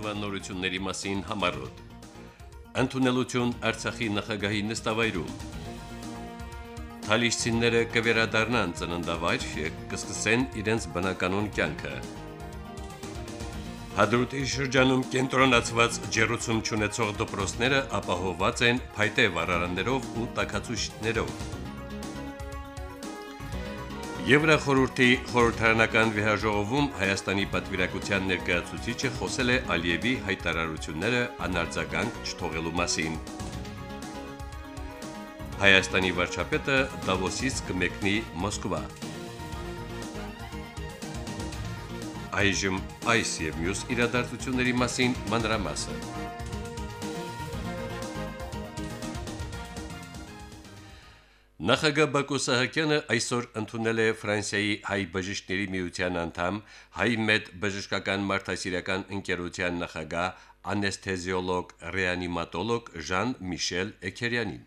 օրվա նորությունների մասին համարոտ։ Անտունելություն Արցախի նախագահի նստավայրում։ Թալիշցիները կվերադառնան ծննդավայր եւ կսկսեն իրենց բնականոն կյանքը։ Հադրութի շրջանում կենտրոնացված ջերուցում ճանաչող դպրոցները ապահովված են փայտե վառարաններով ու տակացուցիչներով։ Եվրախորհրդի խորհրդարանական վեհաժողովում Հայաստանի պատվիրակության ներկայացուցիչը խոսել է Ալիևի հայտարարությունները անարձագանք չթողելու մասին։ Հայաստանի վարչապետը Դավոսից կմեկնի Մոսկվա։ Այժմ այս եւ մյուս իրադարձությունների մասին մանրամասը։ Նախագահ Բակո Սահակյանը այսօր ընդունել է Ֆրանսիայի հայ բժիշկների միության անդամ, հայ մեդ բժշկական մարդասիրական ընկերության նախագահ, անեսթեզիոլոգ, ռեանիմատոլոգ Ժան-Միշել Էքերյանին։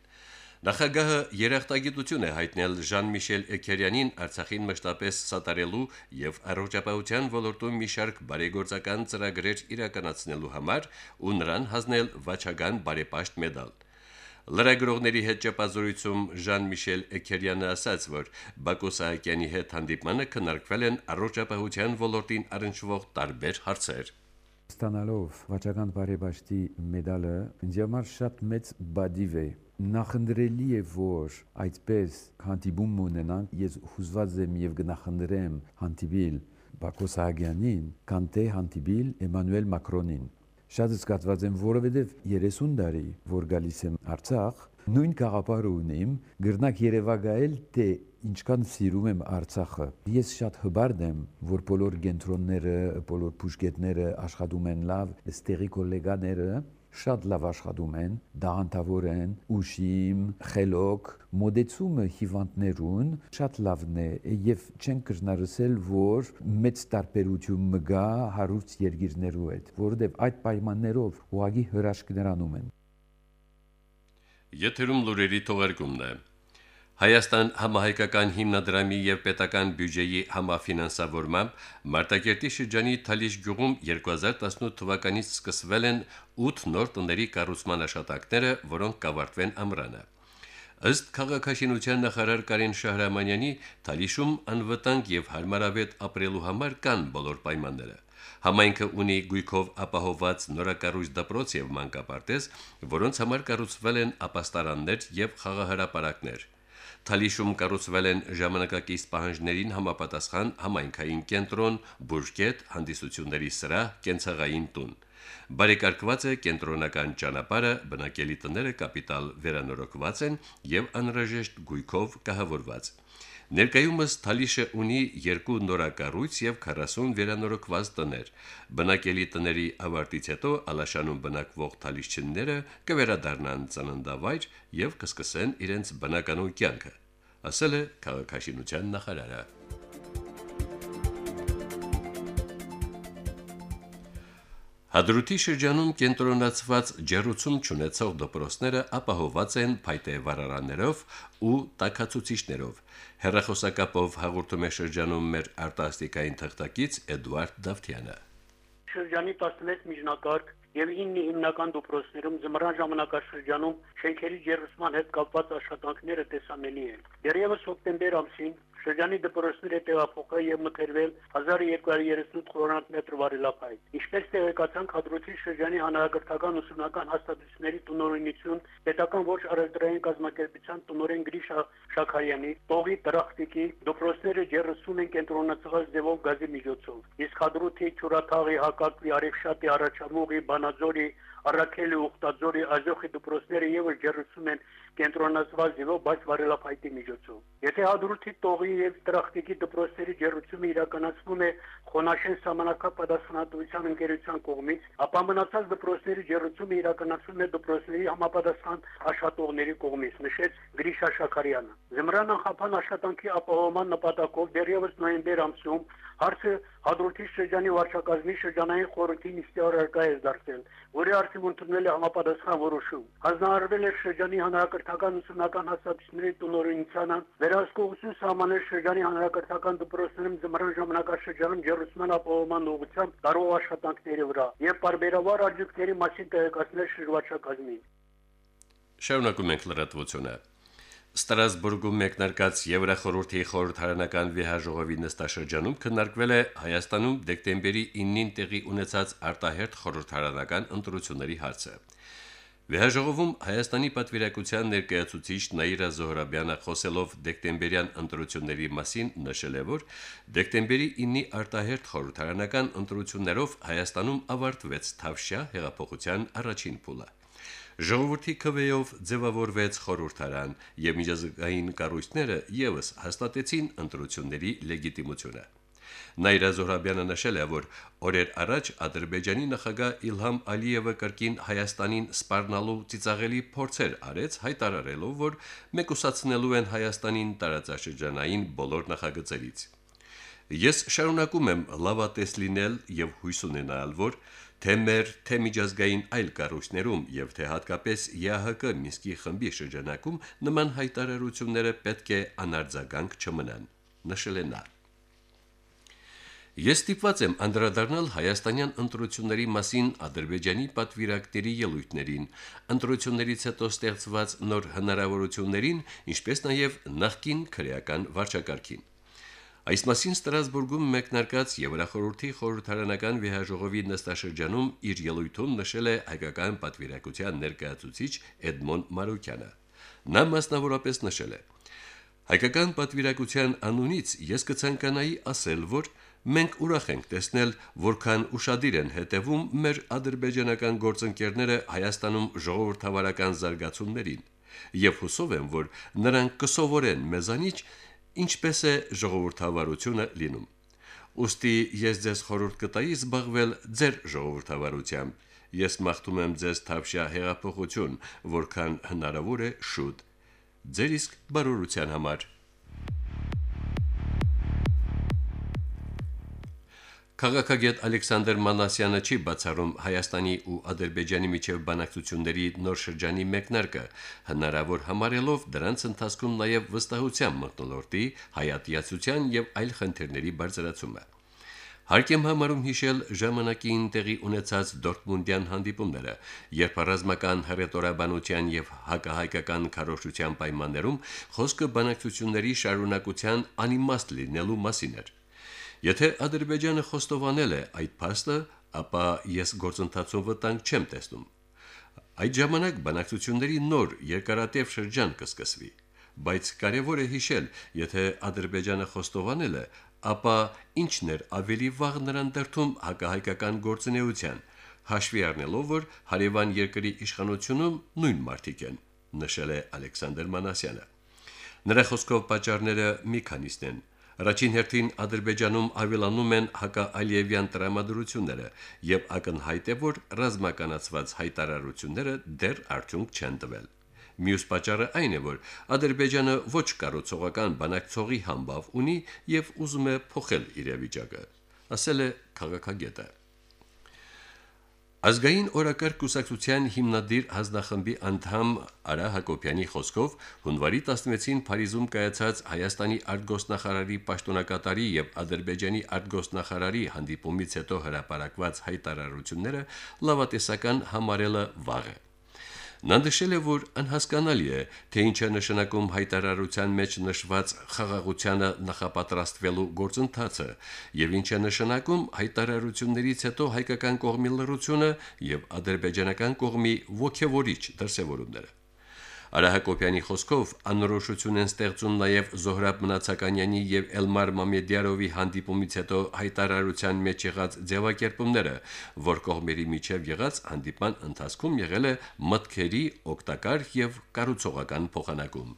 Նախագահը երախտագիտություն է հայտնել Ժան-Միշել Էքերյանին Արցախին մշտապես սատարելու եւ առողջապահության ոլորտում մի շարք բարեգործական ծրագրեր իրականացնելու համար ու նրան հանձնել վաճառական բարեպաշտ մեդալ։ Լրագրողների հետ ճեպազորույցում Ժան-Միշել Էքերյանը ասաց, որ Բակո Սահակյանի հետ հանդիպմանը քննարկվել են առողջապահության ոլորտին առնչվող տարբեր հարցեր։ Ստանալով վաճառական բարեբաշտի մեդալը ինձ համար շատ մեծ բադիվ է նախնդրելի է որ այդպես հանդիպում ունենանք ես հուզված եմ եւ գնահանդրեմ հանդիպիլ Բակո Սահակյանին քան թե հանդիպիլ Էմանուել Մակրոնին շատ զգացված եմ, որովհետև 30 տարի, որ գալիս եմ Արցախ, նույն գաղափարը ունեմ, գրնակ Երևանայել թե ինչքան սիրում եմ Արցախը։ Ես շատ հբարդ եմ, որ բոլոր կենտրոնները, բոլոր բուժկետները աշխատում են լավ, ստեղի գոլեգաները շատ լավ աշխատում են, դահանտավոր են, ուշիմ, խելոք, մոդեցումը հիվանդներուն շատ լավն է եւ չեն կրնարսել, որ մեծ տարբերություն մգա հարուստ երկիրներու հետ, որովհետեւ այդ պայմաններով ուղագի հրաշքներանում են։ Եթերում լուրերի թողարկումն է։ Հայաստան համահայկական հիմնադրամի եւ պետական բյուջեի համաֆինանսավորմամբ Մարտակերտի շրջանի Թալիշ գյուղում 2018 թվականից սկսվել են 8 նոր տների կառուցման աշխատանքները, որոնք կավարտվեն ամռանը։ Ըստ քաղաքաշինության նախարար Կարեն Շահրամանյանի, Թալիշում անվտանգ եւ հարմարավետ ապրելու համար կան բոլոր պայմանները։ Համայնքը ունի գույքով ապահովված նորակառույց դպրոց եւ մանկապարտեզ, որոնց համար կառուցվել են ապաստարաններ եւ խաղահրապարակներ։ Թալիշում կառուցվել են ժամանակակից պահանջներին համապատասխան համայնքային կենտրոն, բուժկետ, հանդիսությունների սրահ, կենցաղային տուն։ Բարեկարգված է կենտրոնական ճանապարհը, բնակելի տները կապիտալ վերանորոգված են եւ անհրաժեշտ գույքով կահավորված։ Ներկայումս Թալիշը ունի երկու նորակառույց եւ 40 վերանորոգված տներ։ Բնակելի տների ավարտից հետո Ալաշանում բնակվող թալիշչինները կվերադառնան ծննդավայր եւ կսկսեն իրենց բնականոն կյանքը, ասել է քաղաքաշինության նախարարը։ Հադրութի շրջանում կենտրոնացված ջերուցում ճանաչող դպրոցները ապահովված են փայտե վառարաններով ու տակացուցիչներով։ Հերրախոսակապով հաղորդում է շրջանում մեր արտասթիկային թղթակից Էդվարդ Դավթյանը։ Շրջանի 11 միջնակարգ եւ 9 հիմնական դպրոցներում զմռան ժամանակաշրջանում շենքերի ջերուսման հետ կապված աշխատանքները տեսանելի են։ Դեռևս հոկտեմբեր ամսին Շրջանի դպրոցները տեղափոխել եւ մթերվել 1238 խորանտ մետր վարելափայտ։ Ինչպես տեղեկացան Խադրոցի շրջանի հանրագրթական ուսումնական հաստատությունների տնօրինություն, պետական ոչ առևտրային կազմակերպության տնօրեն Գրիշա Շաքարյանի, Տողի Տրախտիկի դպրոցները ջերսում են կենտրոնացած ձևով գազի միջոցով։ Իսկ Խադրոցի Չուրաթաղի, Հակակի, Արևշատի, Արաչամուղի, Բանաձորի, Արաքելի ուխտաձորի ազոխի դպրոցները եւս ջերսում են կենտրոնացված ձևով, բայց վարելափայտի միջոցով։ Եթե հադրութի տողի եւ տրախտիկի դպրոցների ջերուցումը իրականացվում է Խոնաշեն համանակապ պատասխանատվության ընկերության կողմից, ապա մնացած դպրոցների ջերուցումը իրականացվում է դպրոցների համապատասխան աշխատողների կողմից, նշեց Գրիշա Շաքարյանը։ Զմրան անխափան աշխատանքի ապահովման նպատակով դեռևս նոյեմբեր ամսում հարցը Հադրութի շրջանի վարչակազմի շրջանային խորհրդի նիստի առարկա է դարձել, որի արդյունքում ընդունել է համապատասխան որոշում։ Հանձնարարվել է շրջանի հանրակրթ հանրակրթական ուսումնական հաստատությունների տնօրինությանը վերահսկողություն սահմանել շրջանի հանրակրթական դպրոցներում զմռան ժամանակաշրջանում ջերուսման ապահովման ուղղությամբ կարող աշխատանքների վրա եւ բարբերաբար աջուկների մասին տեղեկացնել շրջվարչակազմին։ Շարունակում ենք լրատվությունը։ Ստրասբուրգում մեկնարկած Եվրախորհրդի խորհրդարանական վեհաժողովի նստաշրջանում քննարկվել է Հայաստանում դեկտեմբերի 9-ին տեղի ունեցած արտահերթ խորհրդարանական ընտրությունների հարցը։ Վեհաժողովում Հայաստանի պատվիրակության ներկայացուցիչ Նաիրա Զոհրաբյանը խոսելով դեկտեմբերյան ընտրությունների մասին նշել է, որ դեկտեմբերի 9-ի արտահերթ խորհրդարանական ընտրություններով Հայաստանում ավարտվեց Թավշյա հեղափոխության առաջին փուլը։ Ժողովրդի քվեով ձևավորվեց խորհրդարան եւ միջազգային կառույցները եւս հաստատեցին ընտրությունների լեգիտիմությունը։ Նայրա Զոհրաբյանը նշել է, որ օրեր առաջ Ադրբեջանի նախագահ Իլհամ Ալիևը կրկին Հայաստանին սպառնալու ծիծաղելի փորձեր արեց, հայտարարելով, որ մեկուսացնելու են Հայաստանին տարածաշրջանային բոլոր նախագծերից։ Ես շարունակում եմ լավատես լինել եւ հույս ունենալ, որ թե մեր թե միջազգային այլ կառույցներում եւ թե հատկապես ԵԱՀԿ Մինսկի խմբի շրջանակում նման հայտարարությունները պետք է անարձագանք չմնան նշել է նա Ես ստիպված եմ անդրադառնալ հայաստանյան ընտրությունների մասին Ադրբեջանի պատվիրակների ելույթներին, ընտրություններից հետո ստեղծված նոր հնարավորություններին, ինչպես նաև նախկին քրեական վարչակարգին։ Այս մասին Ստրասբուրգում մեկնարկած Եվրախորհրդի խորհրդարանական վեհաժողովի նստաշրջանում իր ելույթում նշել է հայկական պատվիրակության ներկայացուցիչ Էդմոն Մարոկյանը։ Նա մասնավորապես նշել է. Հայկական պատվիրակության անունից ես կցանկանայի ասել, որ Մենք ուրախ ենք տեսնել, որքան ուշադիր են հետևում մեր ադրբեջանական գործընկերները Հայաստանում ժողովրդավարական զարգացումներին, եւ հուսով եմ, որ նրանք կսովորեն մեզանից ինչպես է ժողովրդավարությունը լինում։ Ոստի ես ձեզ խորհուրդ կտայի զբաղվել ձեր ժողովրդավարությամբ։ Ես մաղթում եմ ձեզ թավշյա հեղափոխություն, որքան հնարավոր է շուտ։ Ձեր իսկ բարօրության համար Քաղաքագետ Ալեքսանդր Մանասյանը չի բացառում Հայաստանի ու Ադրբեջանի միջև բանակցությունների նոր շրջանի մեկնարկը, հնարավոր համարելով դրանց ընթացքում նաև վստահության մտնոլորտի, հայատյացության եւ այլ խնդիրների բարձրացումը։ Հարկ եմ համարում հիշել ժամանակին տեղի ունեցած Դորտմունդյան հանդիպումները, երբ ռազմական հռետորաբանության եւ հակահայկական քարոշչության պայմաններում խոսքը բանակցությունների շարունակության անիմաստ լինելու մասին էր։ Եթե Ադրբեջանը խոստովանել է այդ փաստը, ապա ես գործընթացով վտանգ չեմ տեսնում։ Այդ ժամանակ բանակցությունների նոր երկարատև շրջան կսկսվի, բայց կարևոր է հիշել, եթե Ադրբեջանը խոստովանել է, ապա ինչն էր ավելի վաղ նրան դրթում հակահայկական գործունեության, հաշվի առնելով, որ հարևան երկրի իշխանությունում նույն մարտիկ են, նշել է Ալեքսանդր Մանասյանը։ Նրա խոսքով պատճառները մի քանիսն են Առաջին հերթին Ադրբեջանում ավելանում են հակաալիևյան տրամադրությունները եւ ակնհայտ է, որ ռազմականացված հայտարարությունները դեռ արդյունք չեն տվել։ Մյուս պատճառը այն է, որ Ադրբեջանը ոչ կառուցողական բանակցողի համբավ ունի եւ ուզում է փոխել իրավիճակը, ասել է քաղաքագետը։ Ազգային օրակարգ կուսակցության հիմնադիր հանձնախմբի անդամ Արա Հակոբյանի խոսքով հունվարի 16-ին Փարիզում կայացած Հայաստանի արտգոսնախարարի պաշտոնակատարի եւ Ադրբեջանի արտգոսնախարարի հանդիպումից հետո հրապարակված հայտարարությունները լավատեսական համարելը վաղ է։ Նա նշել է, որ անհասկանալի է, թե ինչ է նշանակում հայտարարության մեջ նշված խաղաղությանը նախապատրաստվելու գործընթացը եւ ինչ է նշանակում հայտարարություններից հետո հայկական կողմի լրությունը եւ ադրբեջանական կողմի ողջևորիչ դրսևորումները։ Արահակոպյանի խոսքով անորոշություն են ստեղծում նաև Զոհրաբ Մնացականյանի եւ Էլմար Մամեդյարովի հանդիպումից հետո հայտարարության մեջ եղած ձևակերպումները, որ կողմերի միջև եղած հանդիպան ընթացքում եղել է մտքերի օգտակար եւ կառուցողական փոխանակում։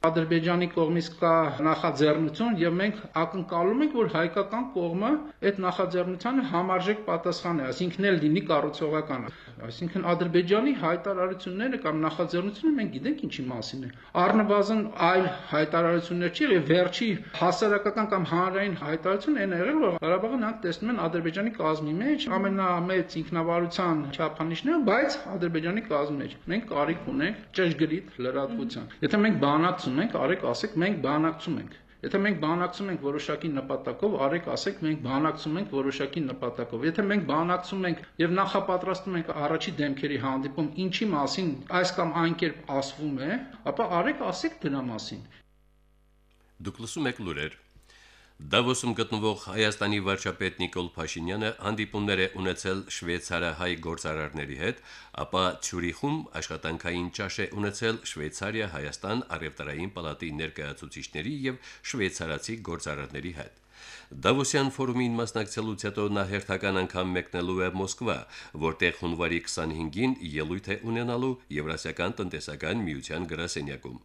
Ադրբեջանի կողմից կա նախաձեռնություն եւ մենք ակնկալում ենք, որ հայկական կողմը այդ նախաձեռնությանը համարժեք պատասխանի, այսինքն էլ լինի կառուցողական։ Այսինքն Ադրբեջանի հայտարարությունները կամ նախաձեռնությունը մենք գիտենք ինչի մասին է։ Առնվազն այլ հայտարարություններ չի, եւ վերջի հասարակական կամ հանրային հայտարարությունը այն է եղել, որ Ղարաբաղը նրանք տեսնում են Ադրբեջանի կազմի մեջ ամենամեծ ինքնավարության չափանիշները, բայց Ադրբեջանի կազմի մեջ։ Մենք կարիք ունենք ճշգրիտ լրատվության։ Եթե մենք բանակ բանակցում ենք, արեք ասեք մենք բանակցում ենք։ Եթե մենք բանակցում ենք որոշակի նպատակով, արեք ասեք մենք բանակցում ենք որոշակի նպատակով։ Եթե մենք բանակցում ենք եւ նախապատրաստում ենք առաջի դեմքերի հանդիպում, ինչի մասին այս կամ այն կերպ ասվում է, ապա արեք ասեք դրա մասին։ Դուք լսում եք լուրեր Դավոսում գտնվող Հայաստանի վարչապետ Նիկոլ Փաշինյանը հանդիպումներ է ունեցել շվեյցարահայ գործարարների հետ, ապա Ցյուրիխում աշխատանքային ճաշ է ունեցել Շվեյցարիա-Հայաստան առևտրային պալատի ներկայացուցիչների եւ շվեյցարացի գործարարների հետ։ Դավոսյան ֆորումին մասնակցելուց հետո նա հերթական անգամ մեկնելու է Մոսկվա, որտեղ հունվարի 25-ին ելույթ է ունենալու Եվրասիական տնտեսական միության գրասենյակում։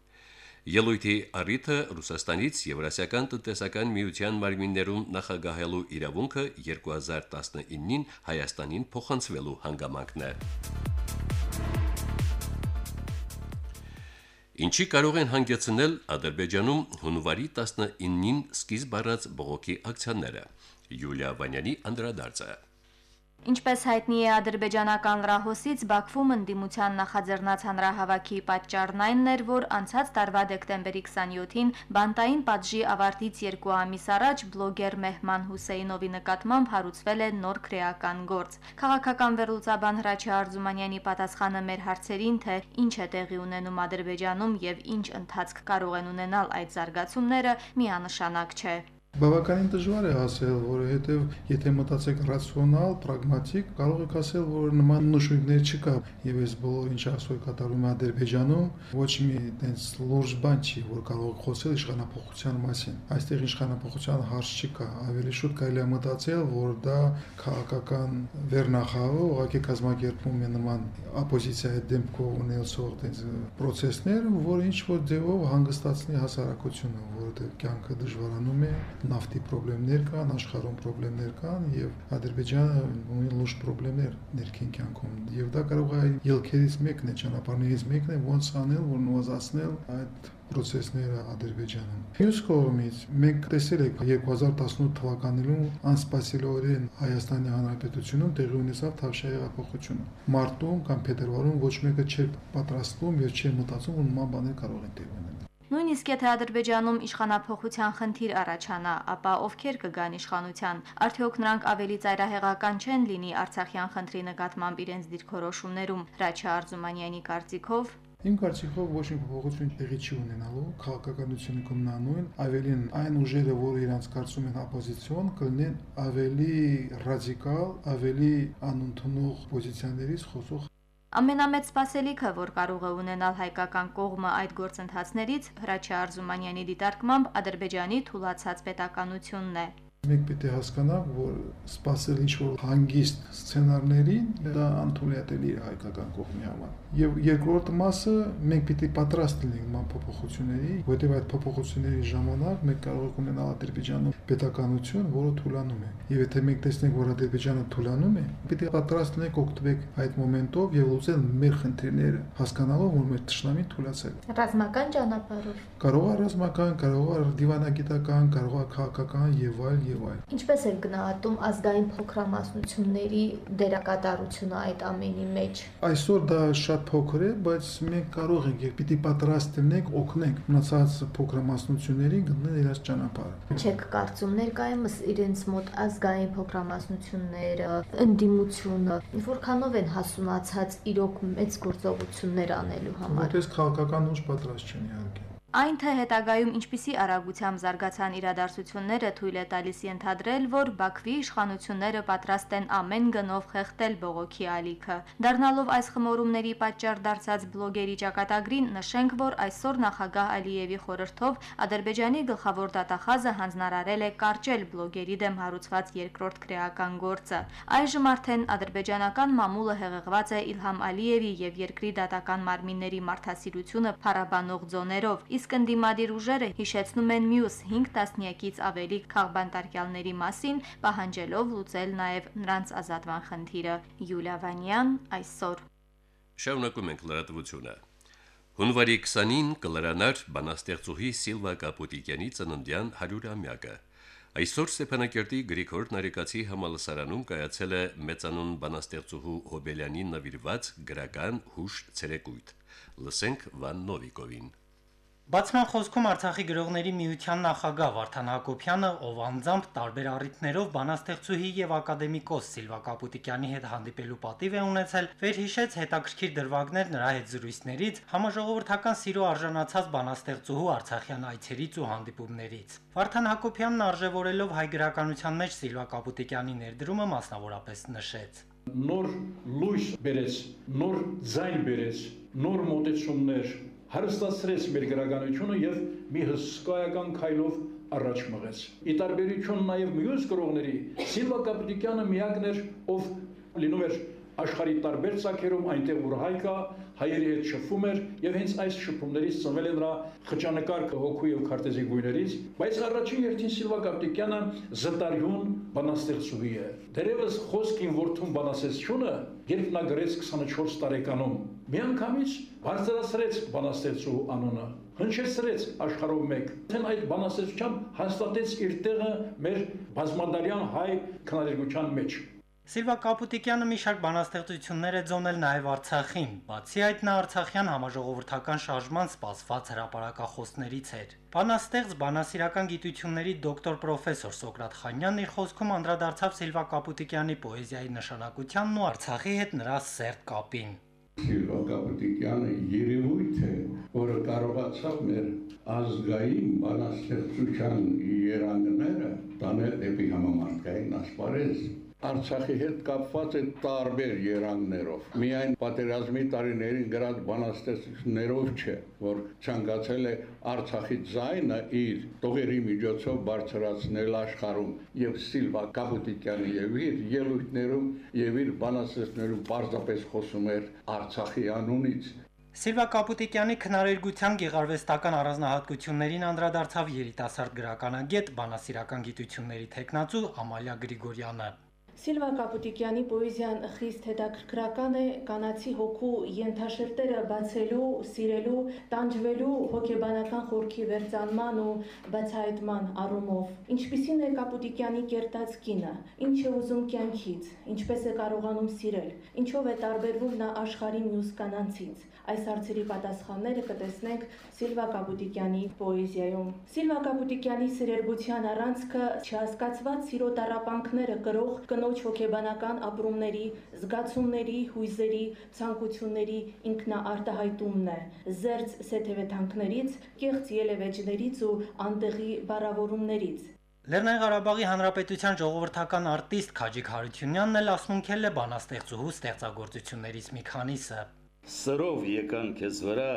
Ելույթի առիթը Ռուսաստանից Եվրասիական տնտեսական միության մարմիններում նախագահելու իրավունքը 2019-ին Հայաստանին փոխանցվելու հանգամանքն է։ Ինչի կարող են հանգեցնել Ադրբեջանում հունվարի 19-ին սկիզբ առած բողոքի ակցիաները։ Յուլիա Վանյանի անդրադարձը։ Ինչպես հայտնի է ադրբեջանական լրահոսից Բաքվում ընդդիմության նախաձեռնած հանրահավաքի պատճառն այն էր, որ անցած տարվա դեկտեմբերի 27-ին բանտային պատժի ավարտից երկու ամիս առաջ բլոգեր Մեհման Հուսեյնովի նկատմամբ հարուցվել է նոր քրեական գործ։ Քաղաքական վերլուծաբան Հրաչի Արզումանյանի պատասխանը մեր հարցերին, թե ինչ է տեղի ունենում Ադրբեջանում եւ ինչ ընթացք կարող են ունենալ այդ զարգացումները, միանշանակ չէ։ Բավականին դժվար է ասել, որովհետև եթե մտածեք ռացիոնալ, պրագմատիկ, կարող եք ասել, որ նման նշույլներ չկա, եւ այս բոլոր ինչ ասոյ կատարում է Ադրբեջանում, ոչ մի տենց լուրջ բան չի, որ կարող խոսել իշխանապողության մասին։ Այստեղ իշխանապողության հարց չկա, ավելի շուտ կարելի է մտածել, որ դա քաղաքական վերնախավը ուղղակի կազմակերպում է նման օպոզիցիայի դեմքով ունեցող տենց process-ներ, որ ինչ որ ձևով հանգստացնի հասարակությունը, որովհետև կյանքը դժվարանում է նավթի խնդիրներ կան, աշխարհում խնդիրներ կան եւ Ադրբեջանը ունի լուրջ խնդիրներ ներքին կյանքում եւ դա կարող է ելքերից մեկն է, ճանապարհներից մեկն է ոնց անել, որ նվազեցնել այդ process-ները Ադրբեջանում։ Մյուս կողմից մենք տեսել ենք 2018 թվականին անսպասելիորեն Հայաստանի Հանրապետությունում տեղի ունեցավ Թավշյա հեղափոխությունը։ Մարտում կամ փետրվարում ոչ մեկը չէր պատրաստվում եւ չէր մտածում, որ նման բաներ կարող են տեղի ունենալ։ Նույնիսկ եթե Ադրբեջանում իշխանապողության խնդիր առաջանա, ապա ովքեր կգան իշխանության։ Արդյոք նրանք ավելի ծայրահեղական չեն լինի Արցախյան խնդրի նկատմամբ իրենց դիրքորոշումներում։ Հրաչի Արզումանյանի կարծիքով Իմ կարծիքով ոչ մի փոփոխություն տեղի չի ունենալու, քաղաքականությունը կմնանույն, ավելին այն ուժերը, որ իրենց կարծում են օպոզիցիոն, կլինեն ավելի ռադիկալ, ավելի անընդունող պոզիցիաներից խոսող Ամենամեծ սպասելիքը, որ կարող է ունենալ հայկական կողմը այդ գործընթացներից, Հրաչյա Արզումանյանի դիտարկմամբ Ադրբեջանի թուլացած պետականությունն է։ Մենք պետք է հասկանանք, որ սпасել ինչ-որ հանգիստ սցենարներին դա անթույլատելի է հայկական կողմի համար։ Եվ երկրորդ մասը մենք պետք է պատրաստ լինենք ման փոփոխությունների, որտեղ այդ փոփոխությունների ժամանակ մենք կարող ենք ունենալ Ադրբեջանում պետականություն, որը թուլանում է։ Եվ եթե մենք տեսնենք, որ Ադրբեջանը թուլանում է, պետք է պատրաստ լինենք օգտվել այդ մոմենտով եւ լուծել մեր խնդիրները, հասկանալով, որ մեր ճշնամին թուլացել է։ Ռազմական ճանապարհով։ Կարող է ռազմական, կարող է դիվանագիտական, կարող է քաղաքական եւ այլ եւ այլ։ Ինչպես են գնահատում ազգային փոքրամասնությունների դերակատարությունը այդ ամենի մեջ։ Այսօր դա շատ փոքր է, բայց մենք կարող ենք, երբ պիտի պատրաստ լինենք, օգնենք մնացած փոքրամասնություններին գտնել իրաց ճանապարհը։ Չեք կարծում ներկայումս իրենց մոտ ազգային փոքրամասնությունները, ընդդիմությունը, որքանով են հասունացած իրոք մեծ գործողություններ անելու համար։ Որպես քաղաքական ուժ պատրաստ չեն իհարկե։ Այն թե հետագայում ինչպիսի արագությամբ զարգացան իրադարձությունները թույլ է տալիս ենթադրել, որ Բաքվի իշխանությունները պատրաստ են ամեն գնով խեղտել բողոքի ալիքը։ Դառնալով այս խմորումների պատճառ դարձած բլոգերի ճակատագրին նշենք, որ այսօր նախագահ Ալիևի խորհրդով Ադրբեջանի գլխավոր դատախազը հանձնարարել է կարճել բլոգերի դեմ հարուցված երկրորդ քրեական գործը։ Այժմ արդեն ադրբեջանական մամուլը հեղեղված է Իլհամ Ալիևի եւ երկրի դատական մարմինների մարդասիրությունը փառաբանող ձոներով, իսկ իսկ ընդդիմադիր ուժերը հիշեցնում են մյուս 5 տասնյակից ավելի քաղբանտարկյալների մասին, պահանջելով լուծել նաև նրանց ազատվան խնդիրը։ Յուլիա Վանյան այսօր Շարունակում ենք լրատվությունը։ Հունվարի 20-ին կլրանար բանաստեղծուհի Սիլվա Կապուտիկյանի ծննդյան 100-ամյակը։ Այսօր Ստեփանակերտի Գրիգոր Նարեկացի համալսարանում կայացել է մեծանուն բանաստեղծուհու Հոբելյանին նվիրված գրական հուշ ցերեկույթ։ Լսենք Վան Նովիկովին։ Բացման խոսքում Արցախի գրողների միության նախագահ Վարդան Հակոբյանը, ով անձամբ տարբեր առիթներով բանաստեղծուհի եւ ակադեմիկոս Սիլվա Կապուտիկյանի հետ հանդիպելու պատիվ է ունեցել, վերհիշեց հետաքրքիր դրվագներ նրա հետ զրույցներից, համաժողովրդական սիրո արժանացած բանաստեղծուհու Արցախյան այցերից ու հանդիպումներից։ Վարդան Հակոբյանն արժևորելով հայ գրականության մեջ Սիլվա Կապուտիկյանի ներդրումը մասնավորապես նշեց. Նոր լույս բերեց, նոր ձայն բերեց, նոր մոտեցումներ հարստացրեց մեր գրականությունը եւ մի հսկայական քայլով առաջ մղեց։ Ի տարբերություն նաեւ մյուս գրողների, Սիլվա Կապիտիկյանը միակն էր, ով լինում էր աշխարհի տարբեր ցակերում այնտեղ որ հայկա հայերի հետ շփվում էր եւ հենց այս շփումներից ծնվել է նրա խճանկար հոգու եւ քարտեզի գույներից բայց առաջին երթին Սիլվա Կապտիկյանը զտարյուն բանաստեղծուհի է դերևս խոսքին որդուն բանաստեղծությունը երբ նա գրեց 24 տարեկանում միանգամից բարձրացրեց բանաստեղծու անունը հնչեցրեց աշխարհով մեկ թեն այդ բանաստեղծությամբ հաստատեց իր տեղը մեր բազմադարյան հայ քննադատության մեջ Սիլվա Կապուտիկյանը մի շարք բանաստեղծություններ է ձոնել նաև Արցախին։ Բացի այդ նա Արցախյան համաժողովրդական շարժման սպասված հրապարակախոսներից էր։ Բանաստեղծ բանասիրական գիտությունների դոկտոր պրոֆեսոր Սոկրատ Խանյանն իր խոսքում անդրադարձավ Սիլվա Կապուտիկյանի պոեզիայի նշանակությանն ու Արցախի հետ նրա սերտ կապին։ Սիլվա Կապուտիկյանը երևույթ է, որը կարողացավ մեր ազգային բանաստեղծության երանգները տանել դեպի համամարտկային ասպարեզ Արցախի հետ կապված է տարբեր երանգներով։ Միայն պատերազմի տարիներին գրած բանաստեղծություններով չէ, որ ցանկացել է Արցախի ձայնը իր տողերի միջոցով բարձրացնել աշխարհում եւ Սիլվա Կապուտիկյանի եւ իր ելույթներում եւ իր բանաստեղծություններում պարզապես խոսում էր Արցախի անունից Սիլվա Կապուտիկյանի քնարերգության գեղարվեստական առանձնահատկություններին անդրադարձավ երիտասարդ գրականագետ, բանասիրական գիտությունների տեխնացու Ամալիա Գրիգորյանը։ Սիլվա Կապուտիկյանի պոեզիան խիստ հետաքրքրական է կանացի հոգու ենթաշերտերը բացելու, սիրելու, տանջվելու հոգեբանական խորքի վերցանման ու բացահայտման առումով։ Ինչպիսին է Կապուտիկյանի կերտած կինը, ինչ է ուզում կյանքից, ինչպես է կարողանում սիրել, ինչով է տարբերվում նա աշխարհի մյուս կանանցից։ Այս հարցերի պատասխանները կտեսնենք Սիլվա Կապուտիկյանի պոեզիայում։ Սիլվա Կապուտիկյանի սիրերգության առանցքը չհասկացված սիրո տարապանքները կրող կնոջ հոգեբանական ապրումների, զգացումների, հույզերի, ցանկությունների ինքնաարտահայտումն է։ Զերծ սեթևեթանքներից, կեղծ ելևեջներից ու անտեղի բառավորումներից։ Լեռնային Ղարաբաղի Հանրապետության ժողովրդական արտիստ Քաջիկ Հարությունյանն էլ ասմունքել է բանաստեղծուհու ստեղծագործություններից մի քանիսը։ Սրով եկան քեզ վրա,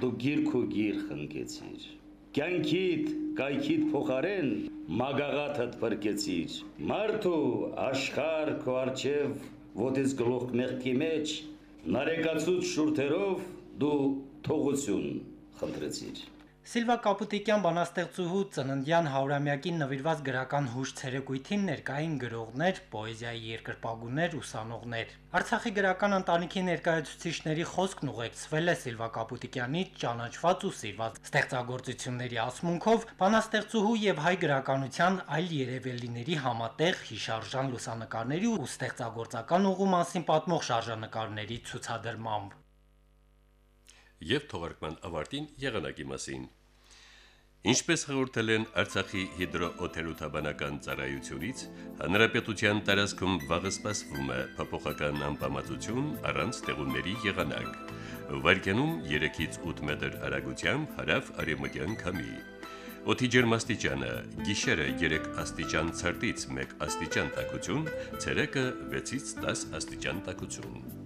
դու գիրք ու գիր խնկեցիր։ Կյանքիդ, կայքիդ փոխարեն մագաղաթդ փրկեցիր։ Մարդու աշխար քո արջև ոտից գլուխ մեղքի մեջ նարեկացուց շուրթերով դու թողություն խնդրեցիր։ Սիլվա Կապուտիկյան բանաստեղծուհու ծննդյան 100-ամյակին նվիրված գրական հուշ ցերեկույթին ներկային գրողներ, պոեզիայի երկրպագուներ, ուսանողներ։ Արցախի գրական ընտանիքի ներկայացուցիչների խոսքն ուղեկցվել է Սիլվա Կապուտիկյանի ճանաչված ու սիրված ստեղծագործությունների ասմունքով բանաստեղծուհու եւ հայ գրականության այլ երևելիների համատեղ հիշարժան լուսանկարների ու ստեղծագործական ուղու մասին պատմող շարժանկարների ցուցադրմամբ եւ թողարկման ավարտին եղանակի մասին։ Ինչպես հաղորդել են Արցախի հիդրոօթերոթաբանական ծառայությունից, հանրապետության տարածքում վաղը սպասվում է փոփոխական անբավարարություն առանց տեղումների եղանակ։ Վարկյանում 3-ից 8 մետր հեռագությամբ հարավ արևմտյան քամի։ Օդի ջերմաստիճանը՝ գիշերը 3 աստիճան ցրտից 1 աստիճան տաքություն, ցերեկը 6-ից 10 աստիճան տաքություն։